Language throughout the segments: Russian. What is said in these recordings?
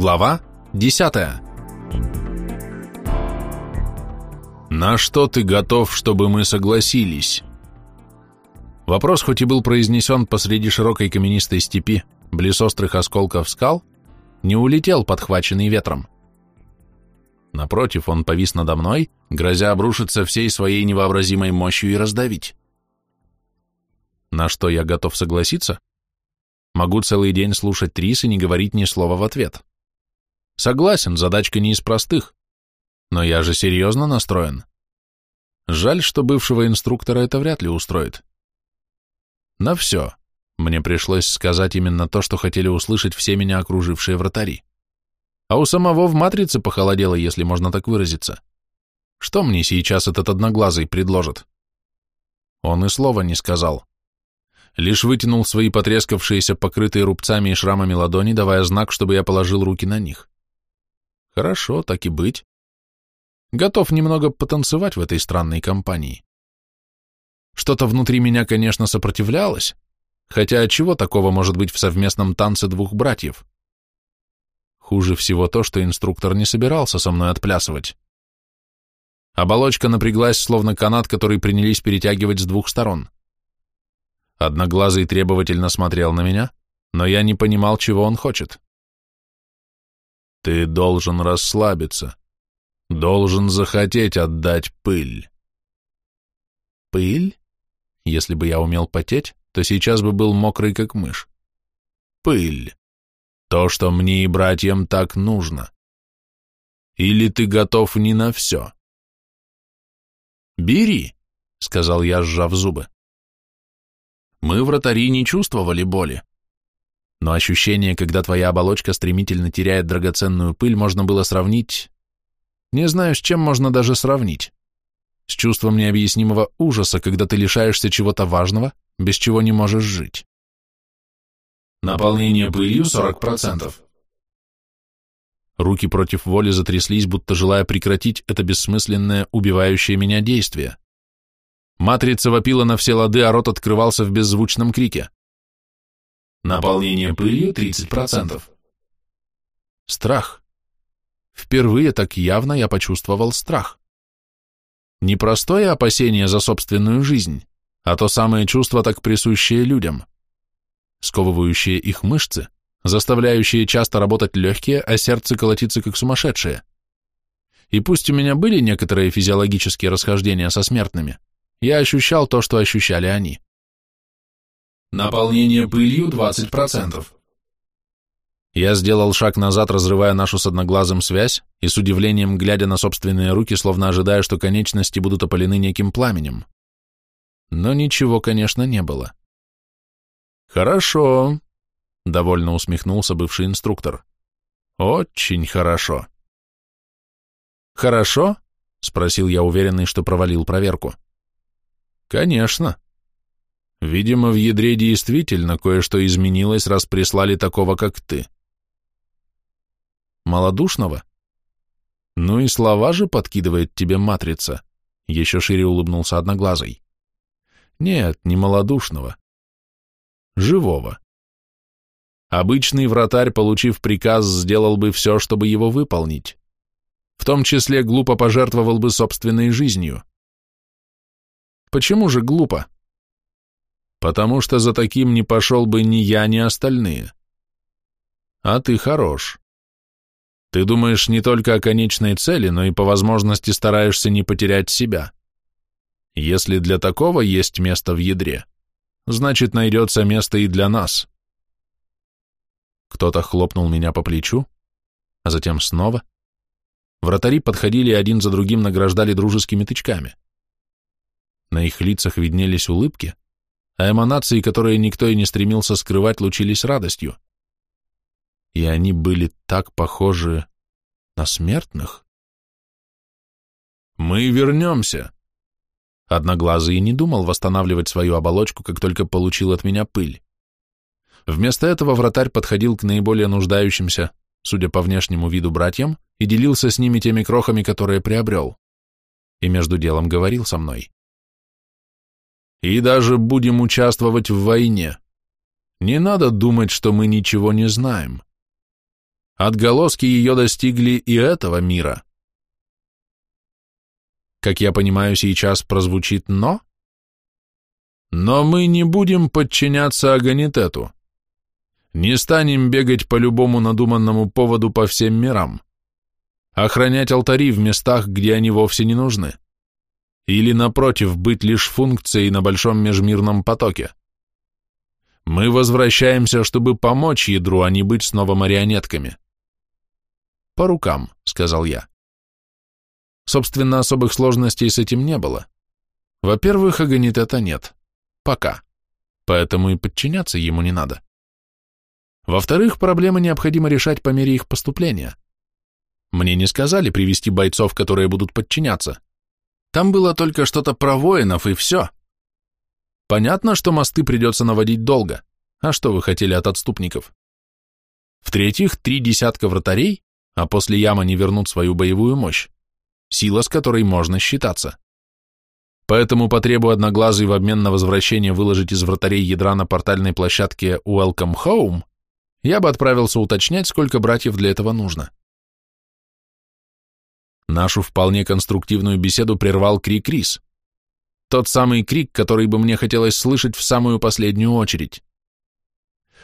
Глава 10 «На что ты готов, чтобы мы согласились?» Вопрос, хоть и был произнесен посреди широкой каменистой степи, близ острых осколков скал, не улетел, подхваченный ветром. Напротив, он повис надо мной, грозя обрушиться всей своей невообразимой мощью и раздавить. На что я готов согласиться? Могу целый день слушать Трис и не говорить ни слова в ответ. Согласен, задачка не из простых. Но я же серьезно настроен. Жаль, что бывшего инструктора это вряд ли устроит. На все. Мне пришлось сказать именно то, что хотели услышать все меня окружившие вратари. А у самого в матрице похолодело, если можно так выразиться. Что мне сейчас этот одноглазый предложит? Он и слова не сказал. Лишь вытянул свои потрескавшиеся, покрытые рубцами и шрамами ладони, давая знак, чтобы я положил руки на них. Хорошо, так и быть. Готов немного потанцевать в этой странной компании. Что-то внутри меня, конечно, сопротивлялось, хотя чего такого может быть в совместном танце двух братьев? Хуже всего то, что инструктор не собирался со мной отплясывать. Оболочка напряглась, словно канат, который принялись перетягивать с двух сторон. Одноглазый требовательно смотрел на меня, но я не понимал, чего он хочет. Ты должен расслабиться. Должен захотеть отдать пыль. Пыль? Если бы я умел потеть, то сейчас бы был мокрый, как мышь. Пыль. То, что мне и братьям так нужно. Или ты готов не на все? «Бери», — сказал я, сжав зубы. Мы, вратари, не чувствовали боли но ощущение, когда твоя оболочка стремительно теряет драгоценную пыль, можно было сравнить... Не знаю, с чем можно даже сравнить. С чувством необъяснимого ужаса, когда ты лишаешься чего-то важного, без чего не можешь жить. Наполнение пылью 40%. Руки против воли затряслись, будто желая прекратить это бессмысленное, убивающее меня действие. Матрица вопила на все лады, а рот открывался в беззвучном крике. Наполнение пылью 30%. Страх. Впервые так явно я почувствовал страх. Не простое опасение за собственную жизнь, а то самое чувство, так присущее людям, сковывающее их мышцы, заставляющее часто работать легкие, а сердце колотиться как сумасшедшее. И пусть у меня были некоторые физиологические расхождения со смертными, я ощущал то, что ощущали они. Наполнение пылью 20%. Я сделал шаг назад, разрывая нашу с одноглазым связь, и с удивлением глядя на собственные руки, словно ожидая, что конечности будут опалены неким пламенем. Но ничего, конечно, не было. «Хорошо», — довольно усмехнулся бывший инструктор. «Очень хорошо». «Хорошо?» — спросил я, уверенный, что провалил проверку. «Конечно», Видимо, в ядре действительно кое-что изменилось, раз прислали такого, как ты. Малодушного? Ну и слова же подкидывает тебе матрица, еще шире улыбнулся одноглазый. Нет, не малодушного. Живого. Обычный вратарь, получив приказ, сделал бы все, чтобы его выполнить. В том числе глупо пожертвовал бы собственной жизнью. Почему же глупо? Потому что за таким не пошел бы ни я, ни остальные. А ты хорош. Ты думаешь не только о конечной цели, но и по возможности стараешься не потерять себя. Если для такого есть место в ядре, значит найдется место и для нас. Кто-то хлопнул меня по плечу, а затем снова. Вратари подходили один за другим, награждали дружескими тычками. На их лицах виднелись улыбки, а эманации, которые никто и не стремился скрывать, лучились радостью. И они были так похожи на смертных. «Мы вернемся!» Одноглазый не думал восстанавливать свою оболочку, как только получил от меня пыль. Вместо этого вратарь подходил к наиболее нуждающимся, судя по внешнему виду братьям, и делился с ними теми крохами, которые приобрел. И между делом говорил со мной и даже будем участвовать в войне. Не надо думать, что мы ничего не знаем. Отголоски ее достигли и этого мира. Как я понимаю, сейчас прозвучит «но»? Но мы не будем подчиняться Аганитету. Не станем бегать по любому надуманному поводу по всем мирам. Охранять алтари в местах, где они вовсе не нужны. Или, напротив, быть лишь функцией на большом межмирном потоке. Мы возвращаемся, чтобы помочь ядру, а не быть снова марионетками. По рукам, сказал я. Собственно, особых сложностей с этим не было. Во-первых, Аганитета нет. Пока. Поэтому и подчиняться ему не надо. Во-вторых, проблемы необходимо решать по мере их поступления. Мне не сказали привести бойцов, которые будут подчиняться. Там было только что-то про воинов, и все. Понятно, что мосты придется наводить долго. А что вы хотели от отступников? В-третьих, три десятка вратарей, а после яма не вернут свою боевую мощь. Сила, с которой можно считаться. Поэтому потребу одноглазый в обмен на возвращение выложить из вратарей ядра на портальной площадке Welcome Home, я бы отправился уточнять, сколько братьев для этого нужно. Нашу вполне конструктивную беседу прервал крик Рис. Тот самый крик, который бы мне хотелось слышать в самую последнюю очередь.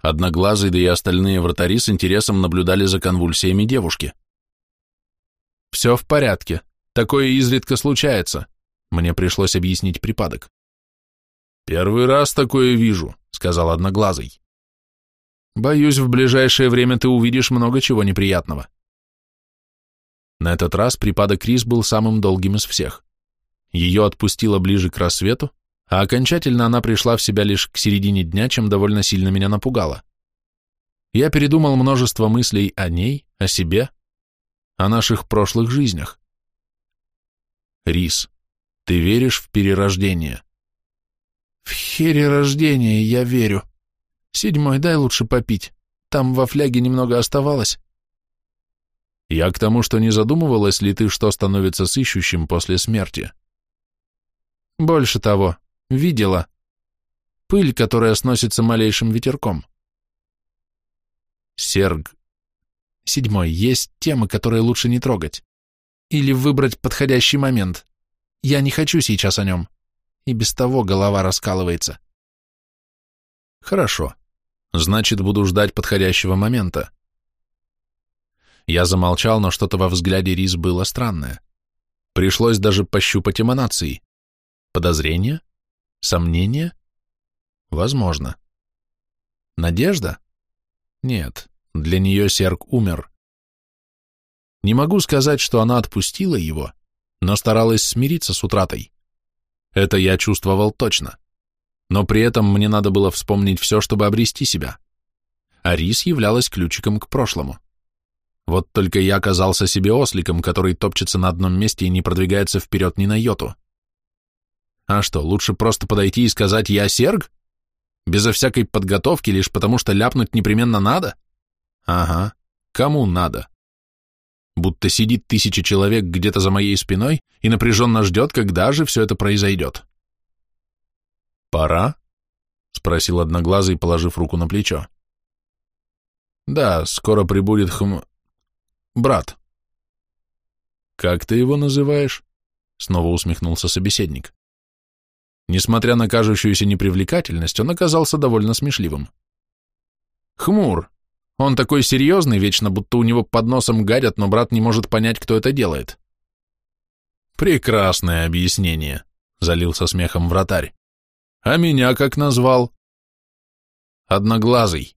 Одноглазый, да и остальные вратари с интересом наблюдали за конвульсиями девушки. «Все в порядке. Такое изредка случается», — мне пришлось объяснить припадок. «Первый раз такое вижу», — сказал Одноглазый. «Боюсь, в ближайшее время ты увидишь много чего неприятного». На этот раз припадок Рис был самым долгим из всех. Ее отпустило ближе к рассвету, а окончательно она пришла в себя лишь к середине дня, чем довольно сильно меня напугала. Я передумал множество мыслей о ней, о себе, о наших прошлых жизнях. Рис, ты веришь в перерождение? В перерождение я верю. Седьмой дай лучше попить. Там во фляге немного оставалось. Я к тому, что не задумывалась ли ты, что становится сыщущим после смерти? Больше того, видела. Пыль, которая сносится малейшим ветерком. Серг. Седьмой. Есть темы, которые лучше не трогать. Или выбрать подходящий момент. Я не хочу сейчас о нем. И без того голова раскалывается. Хорошо. Значит, буду ждать подходящего момента. Я замолчал, но что-то во взгляде Рис было странное. Пришлось даже пощупать эманации. Подозрение? Сомнение? Возможно. Надежда? Нет, для нее Серг умер. Не могу сказать, что она отпустила его, но старалась смириться с утратой. Это я чувствовал точно. Но при этом мне надо было вспомнить все, чтобы обрести себя. Арис являлась ключиком к прошлому. Вот только я оказался себе осликом, который топчется на одном месте и не продвигается вперед ни на йоту. А что, лучше просто подойти и сказать «я Серг»? Безо всякой подготовки, лишь потому что ляпнуть непременно надо? Ага, кому надо? Будто сидит тысяча человек где-то за моей спиной и напряженно ждет, когда же все это произойдет. «Пора?» — спросил Одноглазый, положив руку на плечо. «Да, скоро прибудет хм... Брат. Как ты его называешь? Снова усмехнулся собеседник. Несмотря на кажущуюся непривлекательность, он оказался довольно смешливым. Хмур. Он такой серьезный, вечно будто у него под носом гадят, но брат не может понять, кто это делает. Прекрасное объяснение, залился смехом вратарь. А меня как назвал? Одноглазый.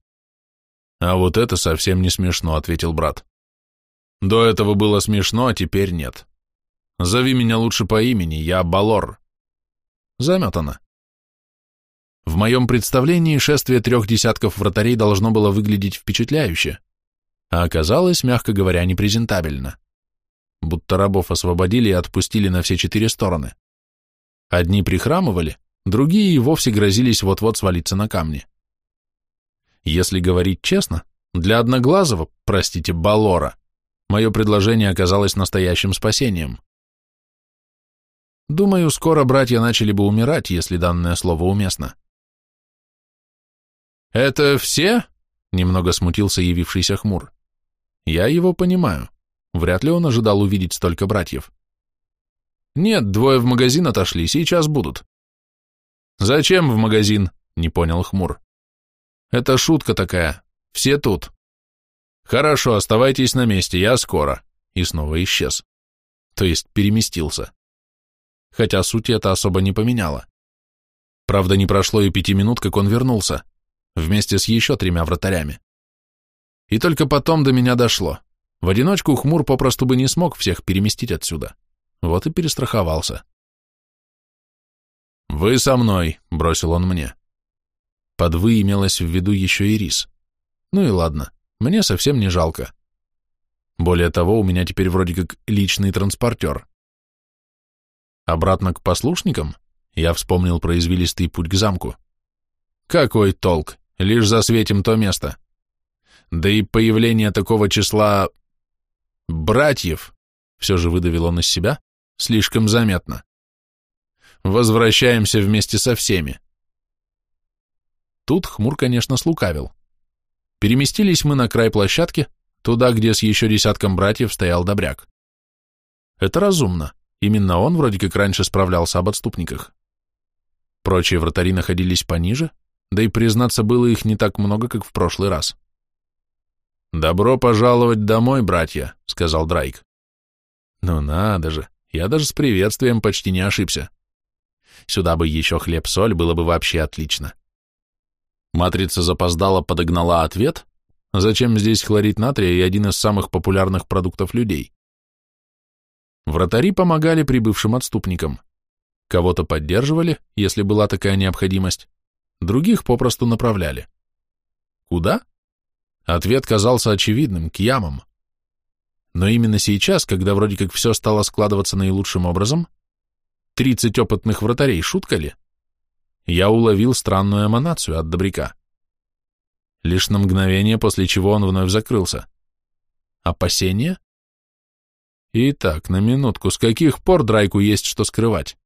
А вот это совсем не смешно, ответил брат. До этого было смешно, а теперь нет. Зови меня лучше по имени, я Балор. Заметано. В моем представлении шествие трех десятков вратарей должно было выглядеть впечатляюще, а оказалось, мягко говоря, непрезентабельно. Будто рабов освободили и отпустили на все четыре стороны. Одни прихрамывали, другие и вовсе грозились вот-вот свалиться на камни. Если говорить честно, для Одноглазого, простите, Балора, мое предложение оказалось настоящим спасением. Думаю, скоро братья начали бы умирать, если данное слово уместно. «Это все?» — немного смутился явившийся хмур. Я его понимаю. Вряд ли он ожидал увидеть столько братьев. Нет, двое в магазин отошли, сейчас будут. Зачем в магазин? Не понял хмур. Это шутка такая. Все тут. Хорошо, оставайтесь на месте, я скоро. И снова исчез. То есть переместился. Хотя суть это особо не поменяло. Правда, не прошло и пяти минут, как он вернулся, вместе с еще тремя вратарями. И только потом до меня дошло. В одиночку Хмур попросту бы не смог всех переместить отсюда. Вот и перестраховался. «Вы со мной», — бросил он мне. Под «вы» имелось в виду еще и рис. Ну и ладно, мне совсем не жалко. Более того, у меня теперь вроде как личный транспортер. Обратно к послушникам я вспомнил про извилистый путь к замку. Какой толк, лишь засветим то место. Да и появление такого числа... братьев, все же выдавил он из себя, слишком заметно. Возвращаемся вместе со всеми. Тут Хмур, конечно, слукавил. Переместились мы на край площадки, туда, где с еще десятком братьев стоял добряк. Это разумно. Именно он вроде как раньше справлялся об отступниках. Прочие вратари находились пониже, да и, признаться, было их не так много, как в прошлый раз. «Добро пожаловать домой, братья», — сказал Драйк. «Ну надо же, я даже с приветствием почти не ошибся. Сюда бы еще хлеб-соль, было бы вообще отлично». Матрица запоздала подогнала ответ, зачем здесь хлорид натрия и один из самых популярных продуктов людей. Вратари помогали прибывшим отступникам. Кого-то поддерживали, если была такая необходимость, других попросту направляли. Куда? Ответ казался очевидным, к ямам. Но именно сейчас, когда вроде как все стало складываться наилучшим образом, 30 опытных вратарей, шутка ли? Я уловил странную эманацию от добряка. Лишь на мгновение, после чего он вновь закрылся. Опасение? Итак, на минутку, с каких пор Драйку есть что скрывать?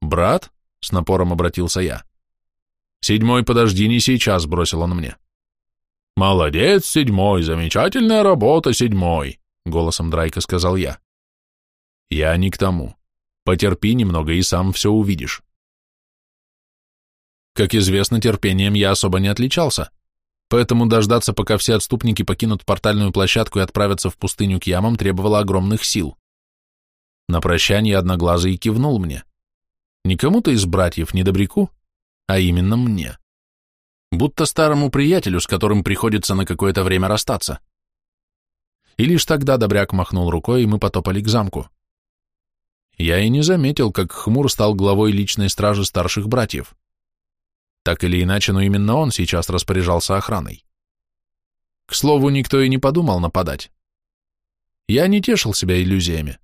«Брат?» — с напором обратился я. «Седьмой, подожди, не сейчас», — бросил он мне. «Молодец, седьмой, замечательная работа, седьмой», — голосом Драйка сказал я. «Я не к тому. Потерпи немного и сам все увидишь». Как известно, терпением я особо не отличался, поэтому дождаться, пока все отступники покинут портальную площадку и отправятся в пустыню к ямам, требовало огромных сил. На прощание Одноглазый кивнул мне. Не кому-то из братьев, не добряку, а именно мне. Будто старому приятелю, с которым приходится на какое-то время расстаться. И лишь тогда добряк махнул рукой, и мы потопали к замку. Я и не заметил, как Хмур стал главой личной стражи старших братьев. Так или иначе, но именно он сейчас распоряжался охраной. К слову, никто и не подумал нападать. Я не тешил себя иллюзиями.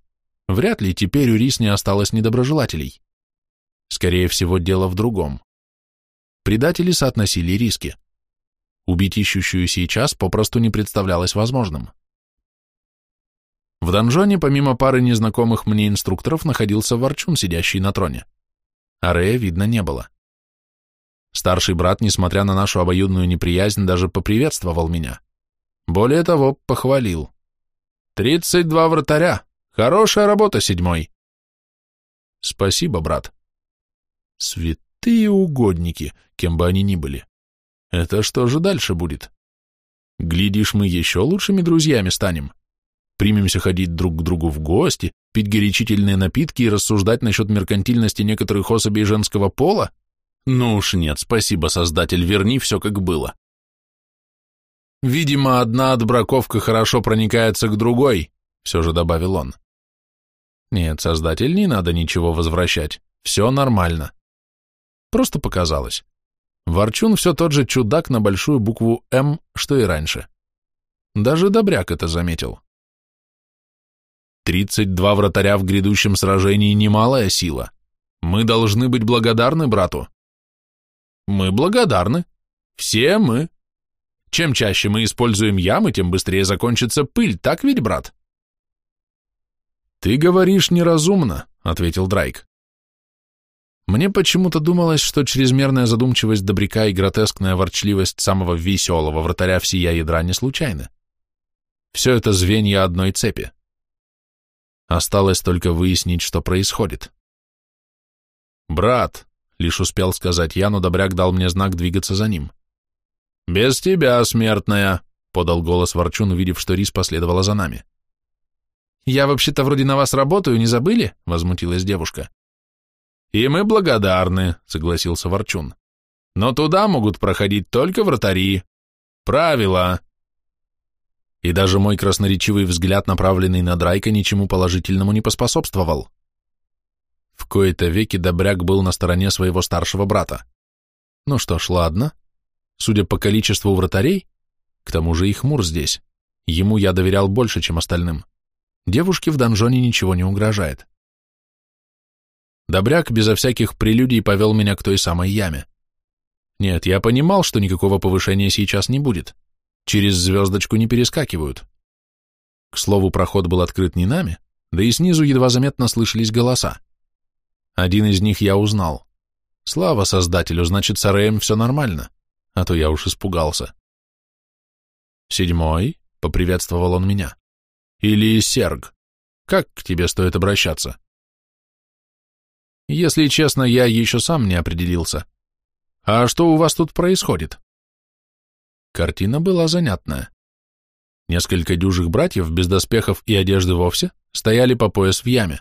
Вряд ли теперь у Рис не осталось недоброжелателей. Скорее всего, дело в другом. Предатели соотносили риски. Убить ищущую сейчас попросту не представлялось возможным. В донжоне, помимо пары незнакомых мне инструкторов, находился Ворчун, сидящий на троне. Арея видно не было. Старший брат, несмотря на нашу обоюдную неприязнь, даже поприветствовал меня. Более того, похвалил. «Тридцать два вратаря! Хорошая работа, седьмой!» «Спасибо, брат», Святые угодники, кем бы они ни были. Это что же дальше будет? Глядишь, мы еще лучшими друзьями станем. Примемся ходить друг к другу в гости, пить горячительные напитки и рассуждать насчет меркантильности некоторых особей женского пола? Ну уж нет, спасибо, Создатель, верни все как было. Видимо, одна отбраковка хорошо проникается к другой, все же добавил он. Нет, Создатель, не надо ничего возвращать, все нормально. Просто показалось. Ворчун все тот же чудак на большую букву «М», что и раньше. Даже Добряк это заметил. Тридцать два вратаря в грядущем сражении — немалая сила. Мы должны быть благодарны брату. Мы благодарны. Все мы. Чем чаще мы используем ямы, тем быстрее закончится пыль, так ведь, брат? Ты говоришь неразумно, — ответил Драйк. Мне почему-то думалось, что чрезмерная задумчивость добряка и гротескная ворчливость самого веселого вратаря всея ядра не случайны. Все это звенья одной цепи. Осталось только выяснить, что происходит. «Брат», — лишь успел сказать я, но Добряк дал мне знак двигаться за ним. «Без тебя, смертная», — подал голос Ворчун, увидев, что Рис последовала за нами. «Я вообще-то вроде на вас работаю, не забыли?» — возмутилась девушка. «И мы благодарны», — согласился Ворчун. «Но туда могут проходить только вратари. Правила». И даже мой красноречивый взгляд, направленный на Драйка, ничему положительному не поспособствовал. В кои-то веки Добряк был на стороне своего старшего брата. Ну что ж, ладно. Судя по количеству вратарей, к тому же и хмур здесь, ему я доверял больше, чем остальным. Девушке в донжоне ничего не угрожает. Добряк безо всяких прелюдий повел меня к той самой яме. Нет, я понимал, что никакого повышения сейчас не будет. Через звездочку не перескакивают. К слову, проход был открыт не нами, да и снизу едва заметно слышались голоса. Один из них я узнал. Слава создателю, значит, с Ареем все нормально, а то я уж испугался. Седьмой, — поприветствовал он меня. Или Серг. Как к тебе стоит обращаться? Если честно, я еще сам не определился. А что у вас тут происходит? Картина была занятная. Несколько дюжих братьев, без доспехов и одежды вовсе, стояли по пояс в яме.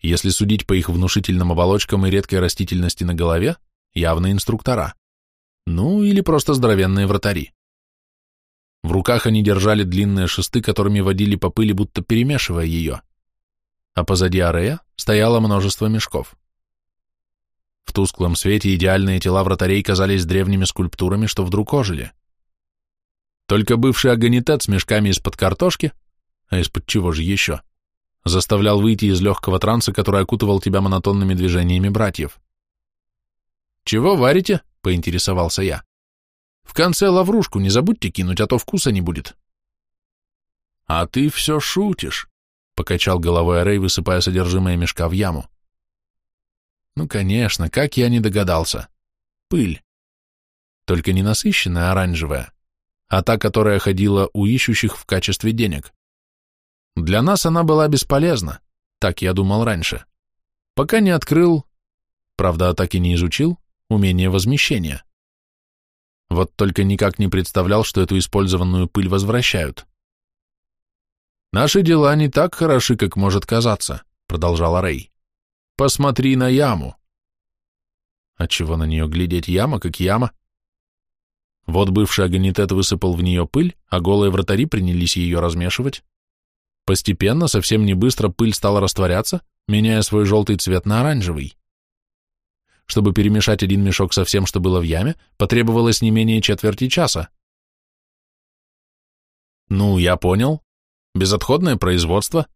Если судить по их внушительным оболочкам и редкой растительности на голове, явно инструктора. Ну, или просто здоровенные вратари. В руках они держали длинные шесты, которыми водили по пыли, будто перемешивая ее а позади Арея стояло множество мешков. В тусклом свете идеальные тела вратарей казались древними скульптурами, что вдруг ожили. Только бывший агонитет с мешками из-под картошки, а из-под чего же еще, заставлял выйти из легкого транса, который окутывал тебя монотонными движениями братьев. «Чего варите?» — поинтересовался я. «В конце лаврушку не забудьте кинуть, а то вкуса не будет». «А ты все шутишь», покачал головой Арей, высыпая содержимое мешка в яму. Ну, конечно, как я не догадался. Пыль. Только не насыщенная оранжевая, а та, которая ходила у ищущих в качестве денег. Для нас она была бесполезна, так я думал раньше. Пока не открыл, правда, так и не изучил, умение возмещения. Вот только никак не представлял, что эту использованную пыль возвращают. «Наши дела не так хороши, как может казаться», — продолжала Рэй. «Посмотри на яму». А чего на нее глядеть? Яма как яма. Вот бывший агонитет высыпал в нее пыль, а голые вратари принялись ее размешивать. Постепенно, совсем не быстро, пыль стала растворяться, меняя свой желтый цвет на оранжевый. Чтобы перемешать один мешок со всем, что было в яме, потребовалось не менее четверти часа. «Ну, я понял», Безотходное производство,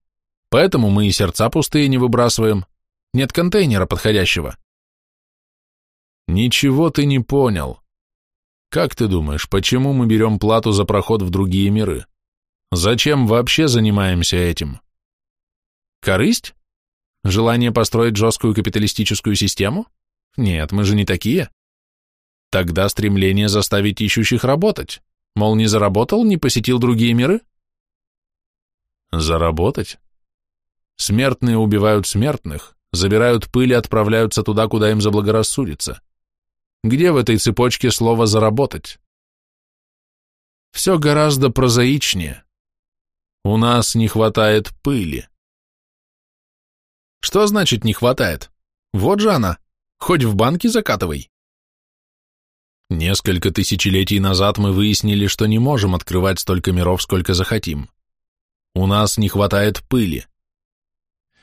поэтому мы и сердца пустые не выбрасываем. Нет контейнера подходящего. Ничего ты не понял. Как ты думаешь, почему мы берем плату за проход в другие миры? Зачем вообще занимаемся этим? Корысть? Желание построить жесткую капиталистическую систему? Нет, мы же не такие. Тогда стремление заставить ищущих работать. Мол, не заработал, не посетил другие миры? Заработать? Смертные убивают смертных, забирают пыль и отправляются туда, куда им заблагорассудится. Где в этой цепочке слово «заработать»? Все гораздо прозаичнее. У нас не хватает пыли. Что значит не хватает? Вот же она. Хоть в банке закатывай. Несколько тысячелетий назад мы выяснили, что не можем открывать столько миров, сколько захотим. У нас не хватает пыли.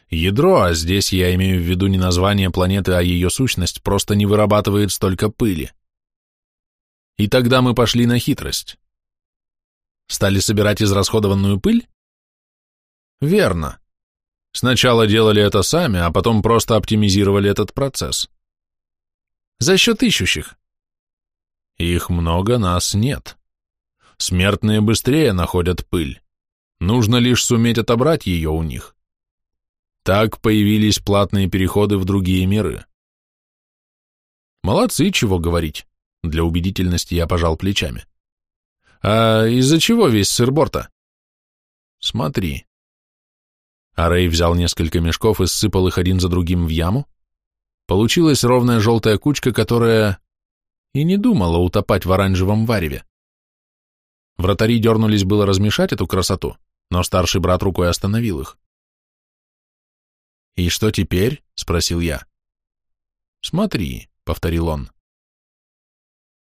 Ядро, а здесь я имею в виду не название планеты, а ее сущность, просто не вырабатывает столько пыли. И тогда мы пошли на хитрость. Стали собирать израсходованную пыль? Верно. Сначала делали это сами, а потом просто оптимизировали этот процесс. За счет ищущих. Их много, нас нет. Смертные быстрее находят пыль. Нужно лишь суметь отобрать ее у них. Так появились платные переходы в другие миры. Молодцы, чего говорить. Для убедительности я пожал плечами. А из-за чего весь сыр-борта? Смотри. А Рэй взял несколько мешков и ссыпал их один за другим в яму. Получилась ровная желтая кучка, которая и не думала утопать в оранжевом вареве. Вратари дернулись было размешать эту красоту, но старший брат рукой остановил их. «И что теперь?» — спросил я. «Смотри», — повторил он.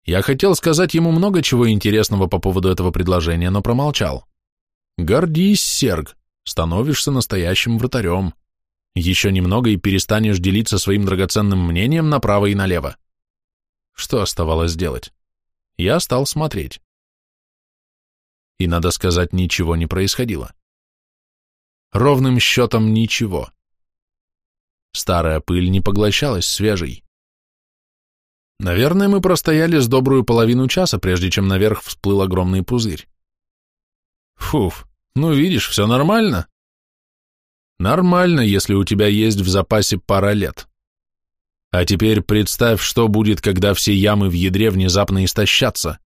Я хотел сказать ему много чего интересного по поводу этого предложения, но промолчал. «Гордись, Серг, становишься настоящим вратарем. Еще немного и перестанешь делиться своим драгоценным мнением направо и налево». Что оставалось делать? Я стал смотреть. И, надо сказать, ничего не происходило. Ровным счетом ничего. Старая пыль не поглощалась свежей. Наверное, мы простояли с добрую половину часа, прежде чем наверх всплыл огромный пузырь. Фуф, ну видишь, все нормально. Нормально, если у тебя есть в запасе пара лет. А теперь представь, что будет, когда все ямы в ядре внезапно истощатся.